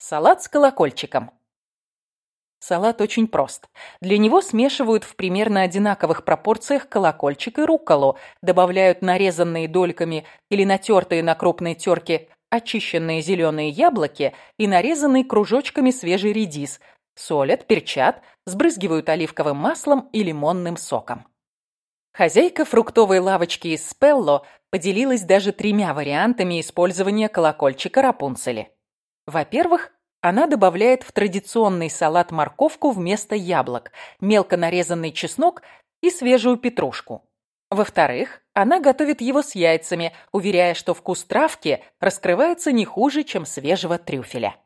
Салат с колокольчиком. Салат очень прост. Для него смешивают в примерно одинаковых пропорциях колокольчик и рукколу, добавляют нарезанные дольками или натертые на крупной терке очищенные зеленые яблоки и нарезанный кружочками свежий редис, солят, перчат, сбрызгивают оливковым маслом и лимонным соком. Хозяйка фруктовой лавочки из Спелло поделилась даже тремя вариантами использования колокольчика Рапунцели. Во-первых, она добавляет в традиционный салат морковку вместо яблок, мелко нарезанный чеснок и свежую петрушку. Во-вторых, она готовит его с яйцами, уверяя, что вкус травки раскрывается не хуже, чем свежего трюфеля.